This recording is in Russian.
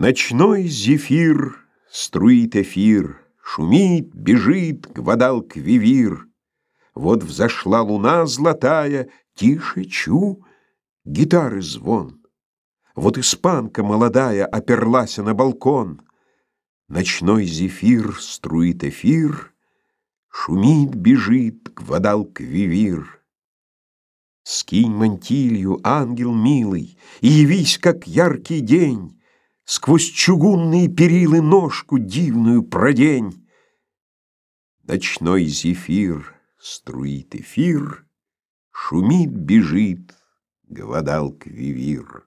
Ночной зефир струит эфир, Шумит, бежит гвадалквивир. Вот взошла луна золотая, Тише, чу, гитары звон. Вот испанка молодая Оперлась на балкон. Ночной зефир струит эфир, Шумит, бежит гвадалквивир. Скинь мантилью, ангел милый, И явись, как яркий день, Сквозь чугунные перилы ножку дивную продень. Ночной зефир струит эфир, Шумит, бежит, Гвадалквивир.